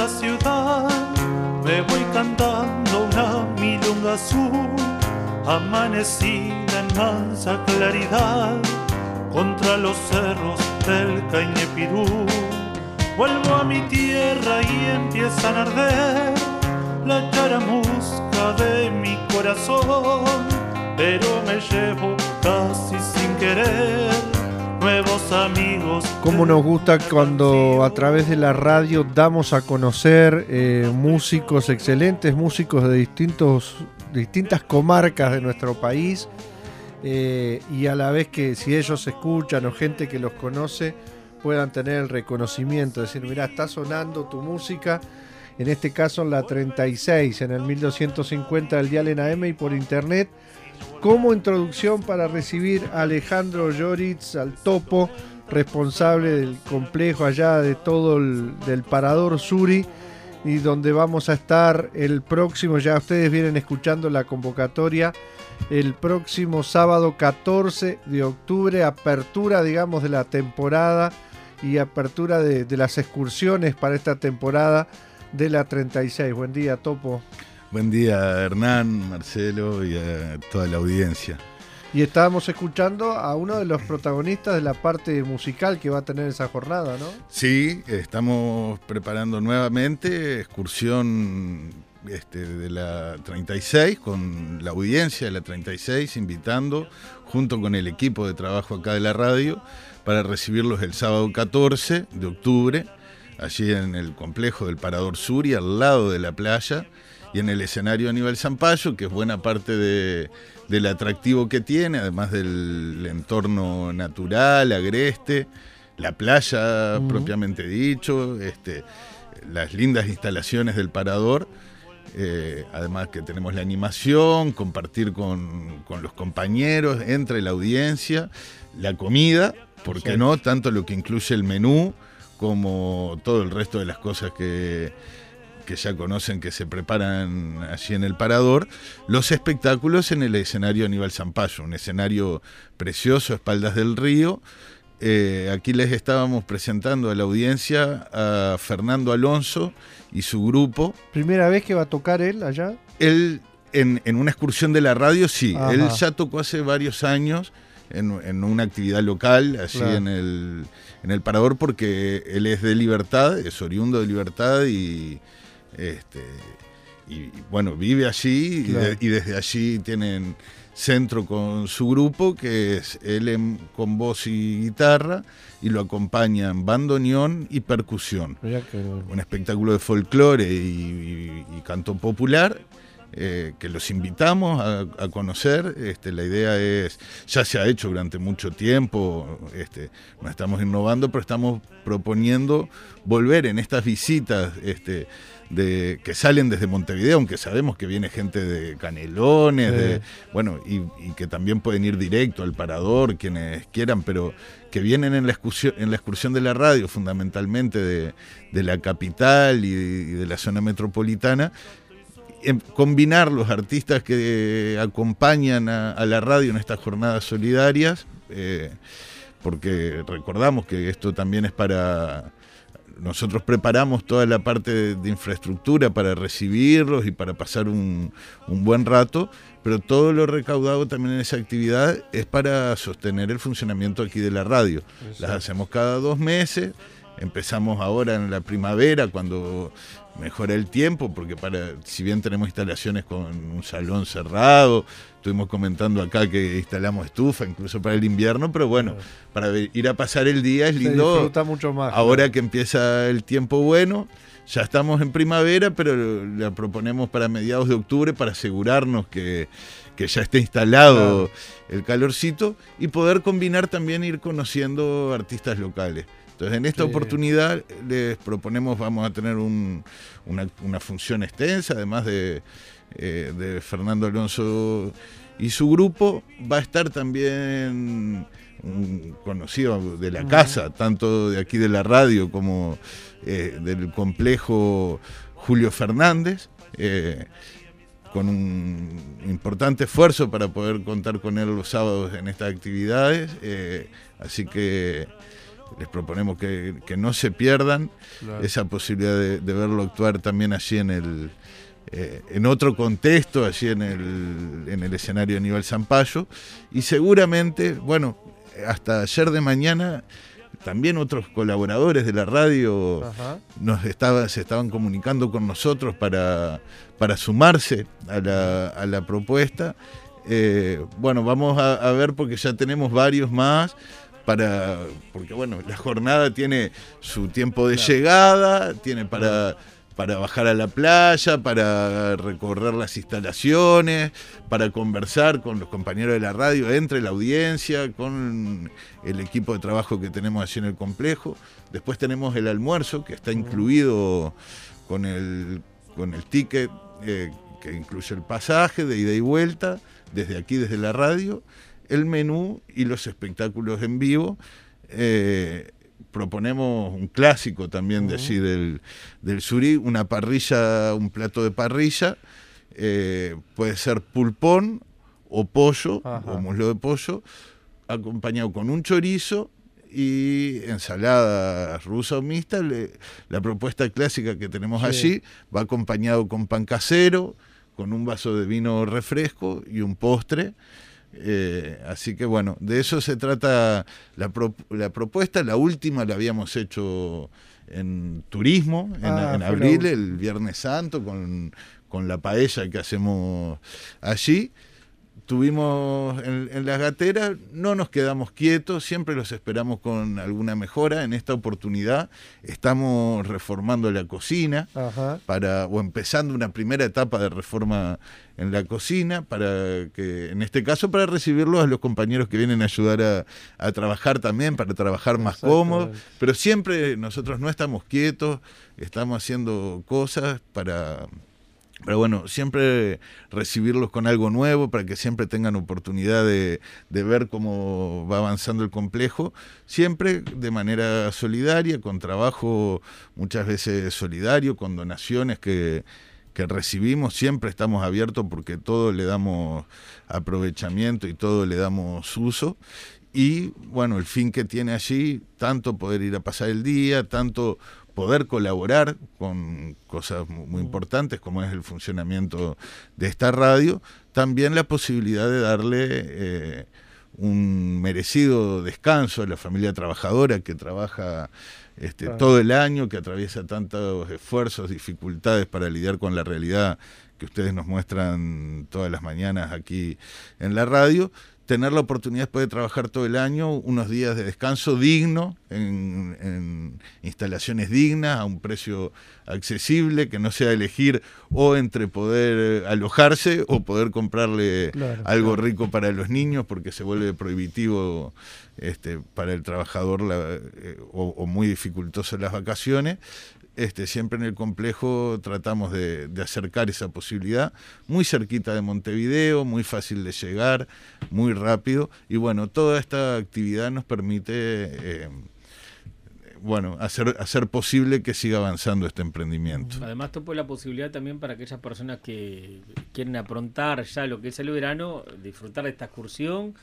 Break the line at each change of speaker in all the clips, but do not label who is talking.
esta ciudad, me voy cantando una milonga azul, amanecida en mansa claridad, contra los cerros del Cañepirú. Vuelvo a mi tierra y empiezan a arder la charamusca de mi corazón, pero me llevo casi sin querer nuevos amigos.
Cómo nos gusta cuando a través de la radio damos a conocer eh, músicos excelentes, músicos de distintos, distintas comarcas de nuestro país. eh, y a la vez que si ellos escuchan o gente que los conoce puedan tener el reconocimiento, decir, mira, está sonando tu música, en este caso en la 36, en el 1250 del Dial en AM y por internet, como introducción para recibir a Alejandro Lloritz, al topo, responsable del complejo allá de todo el del Parador Suri, y donde vamos a estar el próximo, ya ustedes vienen escuchando la convocatoria, el próximo sábado 14 de octubre, apertura, digamos, de la temporada y apertura de, de las excursiones para esta temporada de la 36. Buen día, Topo.
Buen día, Hernán, Marcelo y a toda la audiencia.
Y estábamos escuchando a uno de los protagonistas de la parte musical que va a tener esa jornada, ¿no?
Sí, estamos preparando nuevamente excursión este, de la 36 con la audiencia de la 36, invitando junto con el equipo de trabajo acá de la radio para recibirlos el sábado 14 de octubre, allí en el complejo del Parador Sur y al lado de la playa y en el escenario Aníbal Zampayo, que es buena parte de, del atractivo que tiene, además del entorno natural, agreste, la playa propiamente dicho, este, las lindas instalaciones del parador. eh, además que tenemos la animación, compartir con, con los compañeros, entre la audiencia, la comida, ¿por qué
Sí.
no? Tanto lo que incluye el menú como todo el resto de las cosas que, que ya conocen que se preparan allí en el Parador, los espectáculos en el escenario Aníbal Zampayo, un escenario precioso, espaldas del río. Eh, aquí les estábamos presentando a la audiencia a Fernando Alonso y su grupo.
Primera vez que va a tocar él allá.
Él, en, en una excursión de la radio, sí,
Ajá.
él ya tocó hace varios años en, en una actividad local, allí
Claro.
en, el, en el Parador, porque él es de Libertad, es oriundo de Libertad y, este, y bueno, vive allí y,
Claro.
de- y desde allí tienen centro con su grupo, que es él en- con voz y guitarra, y lo acompañan bandoneón y percusión un espectáculo de folclore y, y- y canto popular eh, que los invitamos a, a conocer. Este, la idea es, ya se ha hecho durante mucho tiempo, este, no estamos innovando, pero estamos proponiendo volver en estas visitas este, de, que salen desde Montevideo, aunque sabemos que viene gente de Canelones,
Sí.
de, bueno, y, y que también pueden ir directo al parador, quienes quieran, pero que vienen en la excursión, en la excursión de la radio, fundamentalmente de, de la capital y, y de la zona metropolitana, em, combinar los artistas que acompañan a, a la radio en estas jornadas solidarias, eh, porque recordamos que esto también es para... Nosotros preparamos toda la parte de, de infraestructura para recibirlos y para pasar un, un buen rato, pero todo lo recaudado también en esa actividad es para sostener el funcionamiento aquí de la radio. Las hacemos cada dos meses, empezamos ahora en la primavera cuando mejora el tiempo, porque para, si bien tenemos instalaciones con un salón cerrado, estuvimos comentando acá que instalamos estufa incluso para el invierno, pero bueno, para ir a pasar el día es
Se
lindo.
disfruta mucho más.
Ahora que empieza el tiempo bueno, ya estamos en primavera, pero la proponemos para mediados de octubre para asegurarnos que, que ya esté instalado el calorcito y poder combinar también ir conociendo artistas locales. Entonces, en esta
Sí.
oportunidad les proponemos, vamos a tener un- una, una función extensa, además de, eh, de Fernando Alonso y su grupo. Va a estar también un conocido de la casa, tanto de aquí de la radio como eh, del complejo Julio Fernández. eh, con un importante esfuerzo para poder contar con él los sábados en estas actividades. eh, así que les proponemos que, no se pierdan esa posibilidad de, verlo actuar también allí en el eh, en otro contexto, allí en el, en el escenario de Aníbal Zampayo. Y seguramente, bueno, hasta ayer de mañana también otros colaboradores de la radio nos estaba, se estaban comunicando con nosotros para, para sumarse a la, a la propuesta. Eh, bueno, vamos a, ver porque ya tenemos varios más. Para, porque bueno, la jornada tiene su tiempo de llegada, tiene para para bajar a la playa, para recorrer las instalaciones, para conversar con los compañeros de la radio, entre la audiencia, con el equipo de trabajo que tenemos allí en el complejo. Después tenemos el almuerzo, que está incluido con el, con el ticket eh, que incluye el pasaje de ida y vuelta, desde aquí, desde la radio, el menú y los espectáculos en vivo. Eh, proponemos un clásico también de allí del, del Surí, una parrilla, un plato de parrilla, eh, puede ser pulpón o pollo, o muslo de pollo, acompañado con un chorizo y ensalada rusa o mixta. la propuesta clásica que tenemos allí va acompañado con pan casero, con un vaso de vino refresco y un postre. Eh, así que bueno, de eso se trata la, la, propuesta. La última la habíamos hecho en turismo, en, ah, abril, el Viernes Santo, con, con la paella que hacemos allí estuvimos en, las gateras, no nos quedamos quietos, siempre los esperamos con alguna mejora. En esta oportunidad. Estamos reformando la cocina para o empezando una primera etapa de reforma en la cocina para que en este caso para recibirlos a los compañeros que vienen a ayudar a, trabajar también para trabajar más cómodos pero siempre nosotros no estamos quietos estamos haciendo cosas para pero bueno, siempre recibirlos con algo nuevo para que siempre tengan oportunidad de, ver cómo va avanzando el complejo, siempre de manera solidaria, con trabajo muchas veces solidario, con donaciones que, que recibimos, siempre estamos abiertos porque todo le damos aprovechamiento y todo le damos uso. Y bueno, el fin que tiene allí, tanto poder ir a pasar el día, tanto poder colaborar con cosas muy importantes como es el funcionamiento de esta radio, también la posibilidad de darle eh, un merecido descanso a la familia trabajadora que trabaja este, todo el año, que atraviesa tantos esfuerzos, dificultades para lidiar con la realidad que ustedes nos muestran todas las mañanas aquí en la radio tener la oportunidad después de trabajar todo el año, unos días de descanso digno, en, instalaciones dignas, a un precio accesible, que no sea elegir o entre poder alojarse o poder comprarle algo rico para los niños, porque se vuelve prohibitivo este, para el trabajador eh, o, o, muy dificultoso las vacaciones. Este, siempre en el complejo tratamos de, acercar esa posibilidad, muy cerquita de Montevideo, muy fácil de llegar, muy rápido, y bueno, toda esta actividad nos permite... Eh, bueno, hacer, hacer posible que siga avanzando este emprendimiento.
Además, topo la posibilidad también para aquellas personas que quieren aprontar ya lo que es el verano, disfrutar de esta excursión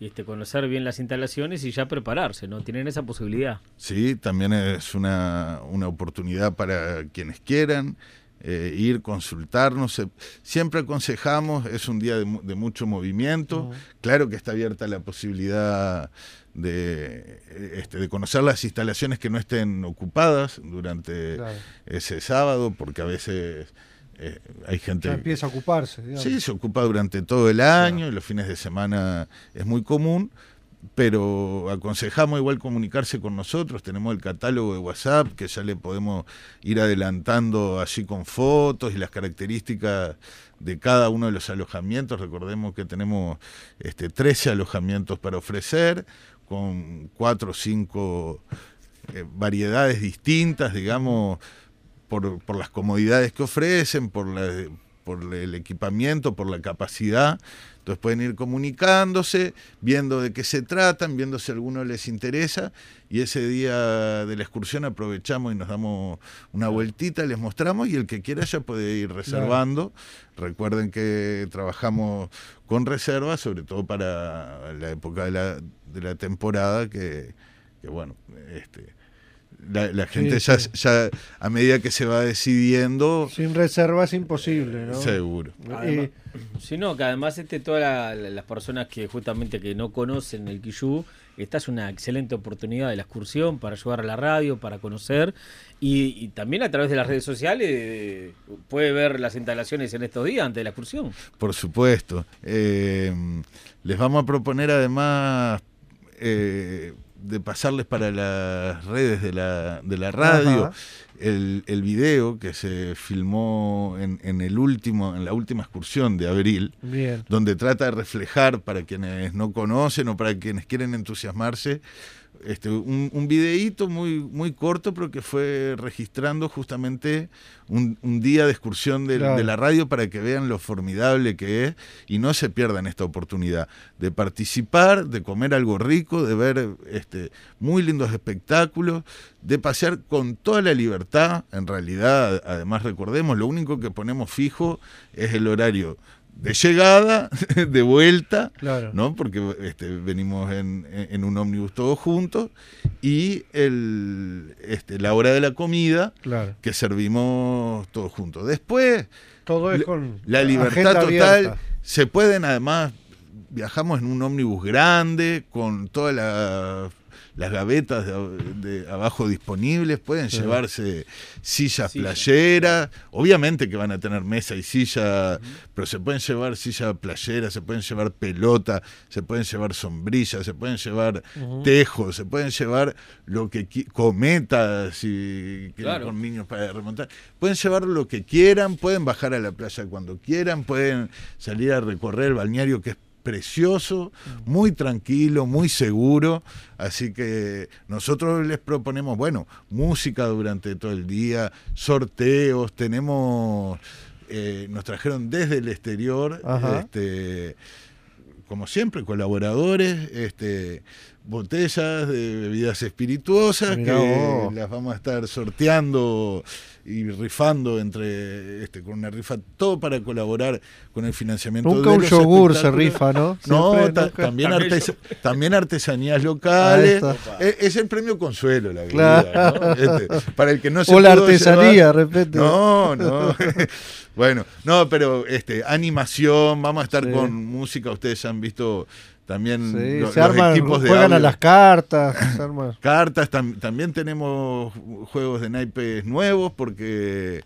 este, conocer bien las instalaciones y ya prepararse, ¿no? Tienen esa posibilidad.
Sí, también es una, una oportunidad para quienes quieran. Eh, ir, consultarnos. Siempre aconsejamos, es un día de, mucho movimiento. Claro que está abierta la posibilidad de, este, de conocer las instalaciones que no estén ocupadas durante ese sábado, porque a veces eh, hay gente...
Ya empieza a ocuparse.
Sí, se ocupa durante todo el año, y los fines de semana es muy común, pero aconsejamos igual comunicarse con nosotros, tenemos el catálogo de WhatsApp que ya le podemos ir adelantando allí con fotos y las características de cada uno de los alojamientos. Recordemos que tenemos este, 13 alojamientos para ofrecer, con cuatro o cinco eh, variedades distintas, digamos, por, por las comodidades que ofrecen, por, la, por el equipamiento, por la capacidad. Entonces pueden ir comunicándose, viendo de qué se tratan, viendo si a alguno les interesa y ese día de la excursión aprovechamos y nos damos una vueltita, les mostramos y el que quiera ya puede ir reservando. Recuerden que trabajamos con reservas, sobre todo para la época de la, de la temporada que que bueno, este, la, gente ya, ya a medida que se va decidiendo...
Sin reserva es imposible, ¿no?
Seguro.
Eh, si no, que además este, todas las personas que justamente que no conocen el Quillú, esta es una excelente oportunidad de la excursión para ayudar a la radio, para conocer y, también a través de las redes sociales eh, puede ver las instalaciones en estos días antes de la excursión.
Por supuesto. Eh, les vamos a proponer además eh, de pasarles para las redes de la, de la radio el, el, video que se filmó en, en, el último, en la última excursión de abril, donde trata de reflejar para quienes no conocen o para quienes quieren entusiasmarse este, un, un, videíto muy, muy corto, pero que fue registrando justamente un, día de excursión de, la radio para que vean lo formidable que es y no se pierdan esta oportunidad de participar, de comer algo rico, de ver este, muy lindos espectáculos, de pasear con toda la libertad. En realidad, además recordemos, lo único que ponemos fijo es el horario de llegada, de vuelta, ¿no? Porque este, venimos en, un ómnibus todos juntos, y el, este, la hora de la comida, que servimos todos juntos. Después,
todo es con
la libertad total. Se pueden además, viajamos en un ómnibus grande, con toda la las gavetas de, abajo disponibles, pueden llevarse sillas playeras, obviamente que van a tener mesa y silla, pero se pueden llevar silla playera, se pueden llevar pelota, se pueden llevar sombrillas, se pueden llevar tejos, se pueden llevar lo que cometas y con niños para remontar, pueden llevar lo que quieran, pueden bajar a la playa cuando quieran, pueden salir a recorrer el balneario que es precioso, muy tranquilo, muy seguro. Así que nosotros les proponemos, bueno, música durante todo el día, sorteos, tenemos, eh, nos trajeron desde el exterior, este, como siempre, colaboradores, este, botellas de bebidas espirituosas que las vamos a estar sorteando y rifando entre este con una rifa todo para colaborar con el financiamiento
nunca un yogur se rifa no
no también también artesanías locales. e, es, el premio consuelo la vida, este, para el que no se
o la artesanía de repente.
No no. Bueno no pero este animación vamos a estar con música ustedes han visto también
los, equipos de juegan a las cartas.
cartas, también tenemos juegos de naipes nuevos porque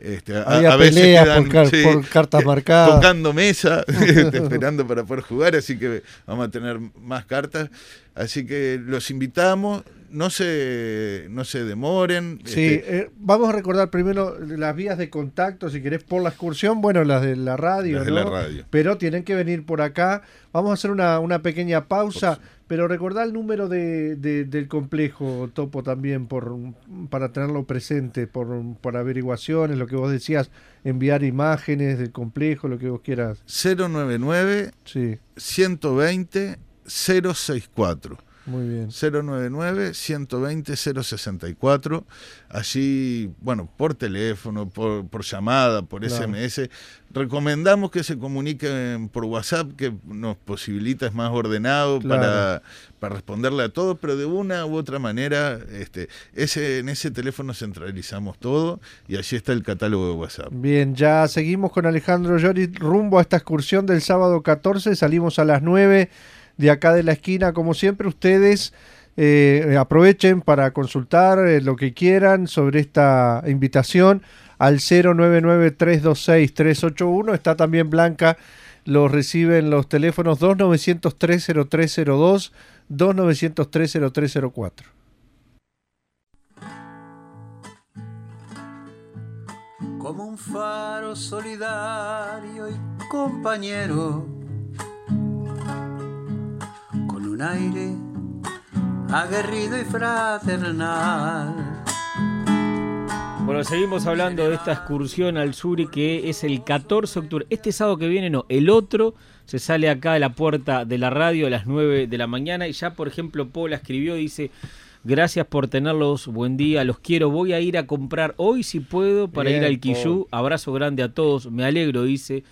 este, a, veces quedan,
por, cartas marcadas.
Tocando mesa, este, esperando para poder jugar, así que vamos a tener más cartas. Así que los invitamos, no se, no se demoren.
Sí, este, eh, vamos a recordar primero las vías de contacto, si querés, por la excursión, bueno, las de la radio,
las de la radio.
Pero tienen que venir por acá. Vamos a hacer una, una pequeña pausa, pero recordar el número de, del complejo, Topo, también, por, para tenerlo presente, por, por averiguaciones, lo que vos decías, enviar imágenes del complejo, lo que vos quieras.
099 sí. 120 064.
Muy bien.
099-120-064. Allí, bueno, por teléfono, por, por llamada, por SMS. Recomendamos que se comuniquen por WhatsApp, que nos posibilita, es más ordenado para, para responderle a todo, pero de una u otra manera, este, ese, en ese teléfono centralizamos todo y allí está el catálogo de WhatsApp.
Bien, ya seguimos con Alejandro Llori rumbo a esta excursión del sábado 14, salimos a las 9 de acá de la esquina. Como siempre, ustedes eh, aprovechen para consultar eh, lo que quieran sobre esta invitación al 099-326-381. Está también Blanca, los reciben los teléfonos 2903-0302, 2903-0304.
Como un faro solidario y compañero un aire aguerrido y fraternal.
Bueno, seguimos hablando de esta excursión al sur y que es el 14 de octubre. Este sábado que viene, no, el otro se sale acá de la puerta de la radio a las 9 de la mañana y ya, por ejemplo, Paula escribió y dice, gracias por tenerlos, buen día, los quiero, voy a ir a comprar hoy si puedo para ir al Quillú. Abrazo grande a todos, me alegro, dice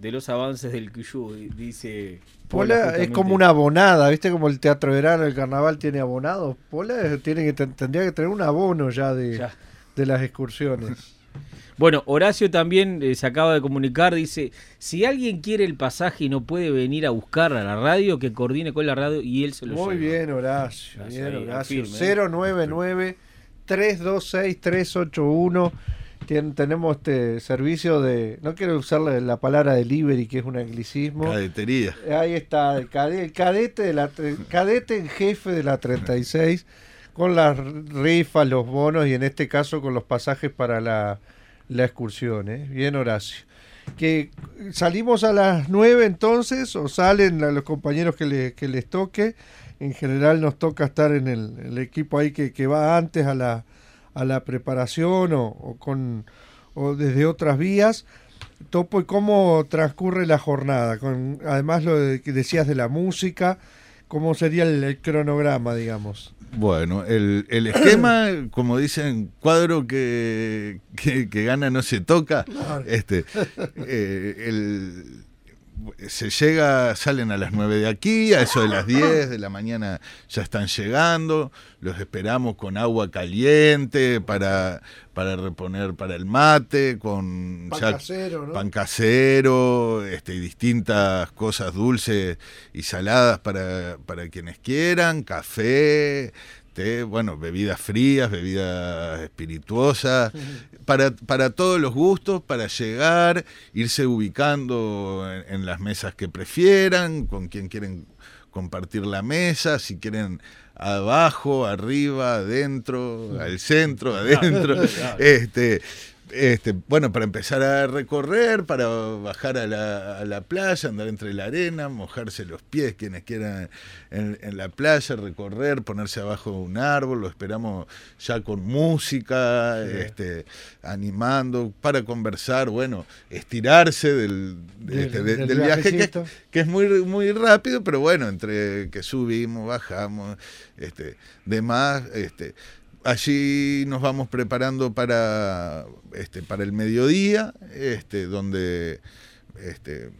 de los avances del Quillú, dice
Pola es como una abonada, ¿viste? Como el teatro verano, el carnaval tiene abonados. Pola tiene que, ten- tendría que tener un abono ya de,
Ya.
de las excursiones.
Bueno, Horacio también eh, se acaba de comunicar, dice, si alguien quiere el pasaje y no puede venir a buscar a la radio, que coordine con la radio y él se lo
Muy
lleva.
bien, Horacio.
Gracias,
Bien, Horacio.
firme, ¿eh?
099 326 381 Tenemos este servicio de, no quiero usar la, la palabra delivery, que es un anglicismo.
Cadetería.
Ahí está, el, cade- el cadete, de la, cadete en jefe de la 36, con las rifas, los bonos y en este caso con los pasajes para la, la excursión. ¿eh? Bien, Horacio. Que salimos a las 9 entonces, o salen a los compañeros que, le- que les toque. En general nos toca estar en el, el equipo ahí que, que va antes a la, a la preparación o, o con, o desde otras vías. Topo, ¿y cómo transcurre la jornada? Con, además, lo de- que decías de la música, ¿cómo sería el, el cronograma, digamos?
Bueno, el, el esquema, como dicen, cuadro que, que, que gana no se toca. Este, eh, el- se llega, salen a las 9 de aquí, a eso de las 10 de la mañana ya están llegando, los esperamos con agua caliente para, para reponer para el mate, con
Pan
ya-
casero, ¿no?
pan casero, este, y distintas cosas dulces y saladas para, para quienes quieran, café, té, bueno, bebidas frías, bebidas espirituosas, para, para todos los gustos, para llegar, irse ubicando en, en las mesas que prefieran, con quien quieren compartir la mesa, si quieren abajo, arriba, adentro, al centro, adentro. Este, este, bueno, para empezar a recorrer, para bajar a la, a la playa, andar entre la arena, mojarse los pies, quienes quieran en, en la playa, recorrer, ponerse abajo de un árbol, lo esperamos ya con música, este, animando, para conversar, bueno, estirarse del,
Del-
este, de-
del
del viaje, que es muy, muy rápido, pero bueno, entre que subimos, bajamos, este, demás, este, allí nos vamos preparando para, este, para el mediodía, este, donde este,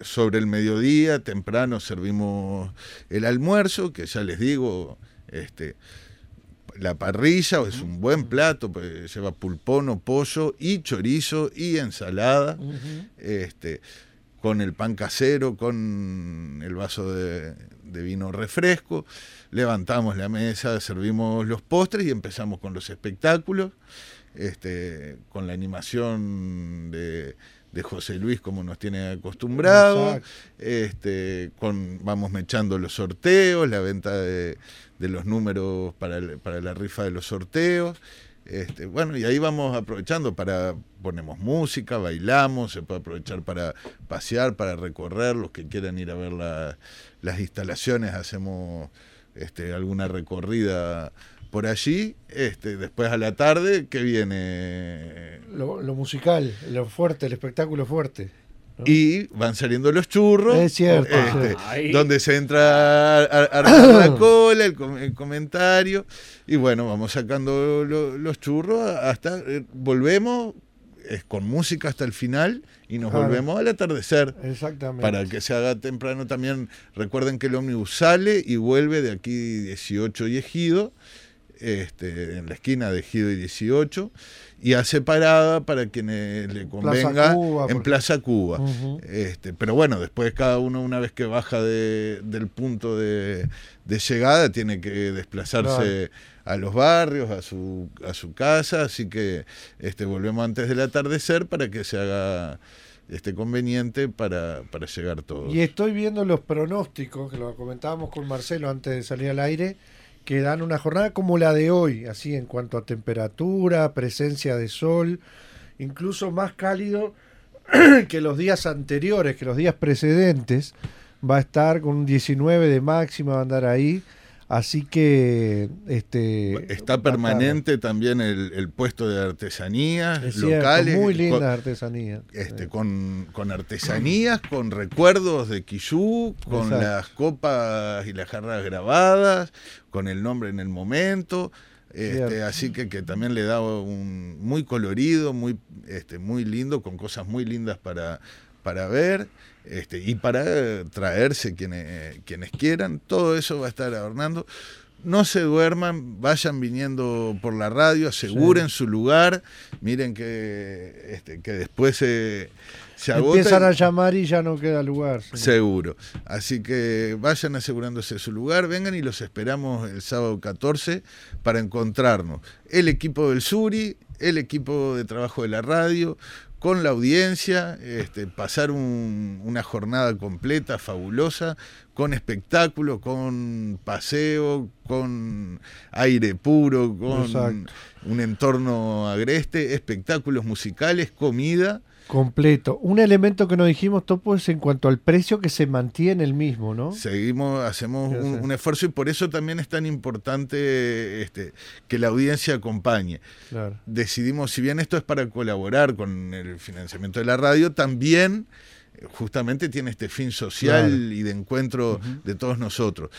sobre el mediodía, temprano, servimos el almuerzo, que ya les digo, este, la parrilla es un buen plato, pues lleva pulpón o pollo y chorizo y ensalada, este, con el pan casero, con el vaso de, de vino refresco. Levantamos la mesa, servimos los postres y empezamos con los espectáculos, este, con la animación de, de José Luis como nos tiene acostumbrados,
Exacto.
este, con, vamos mechando los sorteos, la venta de, de los números para, el- para la rifa de los sorteos. Este, bueno, y ahí vamos aprovechando para, ponemos música, bailamos, se puede aprovechar para pasear, para recorrer, los que quieran ir a ver la- las instalaciones, hacemos este, alguna recorrida por allí. Este, después a la tarde, que viene
Lo, lo musical, lo fuerte, el espectáculo fuerte. ¿No?
y van saliendo los churros.
Es cierto,
este,
sí.
Donde se entra a, a- a armar la cola, el, com- el comentario. Y bueno, vamos sacando lo- los churros hasta. eh, volvemos es con música hasta el final y nos
Claro.
volvemos al atardecer.
Exactamente.
Para que se haga temprano también, recuerden que el ómnibus sale y vuelve de aquí 18 y Ejido, este, en la esquina de Ejido y 18, y hace parada para quienes le convenga
Cuba,
en Plaza Cuba. Este, pero bueno, después cada uno una vez que baja de- del punto de, de llegada tiene que desplazarse a los barrios, a su, a su casa, así que este, volvemos antes del atardecer para que se haga este, conveniente para, para llegar todos.
Y estoy viendo los pronósticos, que lo comentábamos con Marcelo antes de salir al aire, que dan una jornada como la de hoy, así en cuanto a temperatura, presencia de sol, incluso más cálido que los días anteriores, que los días precedentes. Va a estar con un 19 de máxima, va a andar ahí. Así que este
Está permanente también el, el puesto de artesanías
es cierto,
locales.
muy
con-
linda artesanía.
este,
Sí.
con, con artesanías, con recuerdos de Quillú, con
Exacto.
las copas y las jarras grabadas, con el nombre en el momento. Este, así que, que también le da un muy colorido, muy, este, muy lindo, con cosas muy lindas para, para ver este, y para traerse quienes, quienes quieran. Todo eso va a estar adornando. No se duerman, vayan viniendo por la radio, aseguren su lugar, miren que, este, que después se, se.
Empiezan a llamar y ya no queda lugar.
Seguro. Así que vayan asegurándose su lugar, vengan y los esperamos el sábado 14 para encontrarnos. El equipo del Suri, el equipo de trabajo de la radio, con la audiencia, este, pasar un- una jornada completa, fabulosa, con espectáculo, con paseo, con aire puro, con
Exacto.
un entorno agreste, espectáculos musicales, comida.
Completo. Un elemento que nos dijimos, Topo, es en cuanto al precio que se mantiene el mismo, ¿no?
Seguimos, hacemos un, esfuerzo y por eso también es tan importante este, que la audiencia acompañe.
Claro.
Decidimos, si bien esto es para colaborar con el financiamiento de la radio, también eh, justamente tiene este fin social
Claro.
y de encuentro de todos nosotros.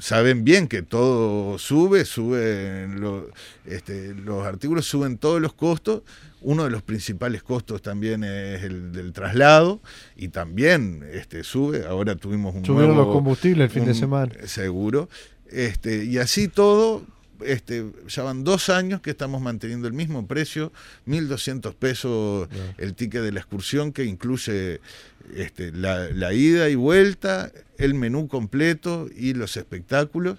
Saben bien que todo sube, suben lo- este, los artículos, suben todos los costos. Uno de los principales costos también es el del traslado y también este, sube. Ahora tuvimos un
Subieron
nuevo-
los combustibles el fin de semana.
Seguro. Este, y así todo, este, ya van dos años que estamos manteniendo el mismo precio, 1.200 pesos el ticket de la excursión que incluye este, la, la ida y vuelta, el menú completo y los espectáculos.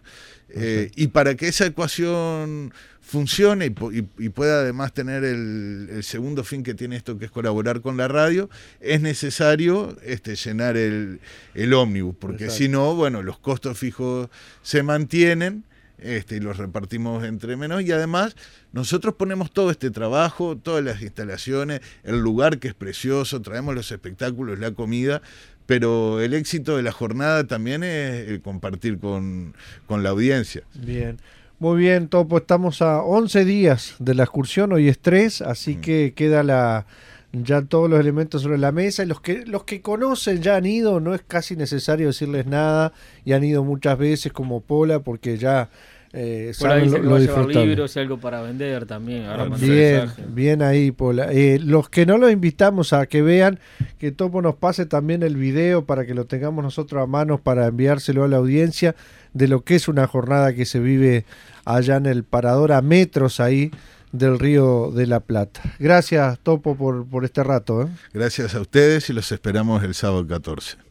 Eh, y para que esa ecuación funcione y, po- y- y pueda además tener el, el segundo fin que tiene esto, que es colaborar con la radio, es necesario este, llenar el, el ómnibus, porque si no, bueno, los costos fijos se mantienen este, y los repartimos entre menos. Y además, nosotros ponemos todo este trabajo, todas las instalaciones, el lugar que es precioso, traemos los espectáculos, la comida. Pero el éxito de la jornada también es el compartir con, con la audiencia.
Bien. Muy bien, Topo. Estamos a 11 días de la excursión, hoy es 3, así
Mm.
que queda la ya todos los elementos sobre la mesa. Y los que, los que conocen ya han ido, no es casi necesario decirles nada, y han ido muchas veces como Pola, porque ya eh,
Por ahí
lo,
que
lo
va a llevar libros y algo para vender también. Ahora
Bien, bien ahí, Pola. Eh, los que no los invitamos a que vean, que Topo nos pase también el video para que lo tengamos nosotros a mano para enviárselo a la audiencia de lo que es una jornada que se vive allá en el parador a metros ahí del río de la Plata. Gracias, Topo, por, por este rato. ¿eh?
Gracias a ustedes y los esperamos el sábado 14.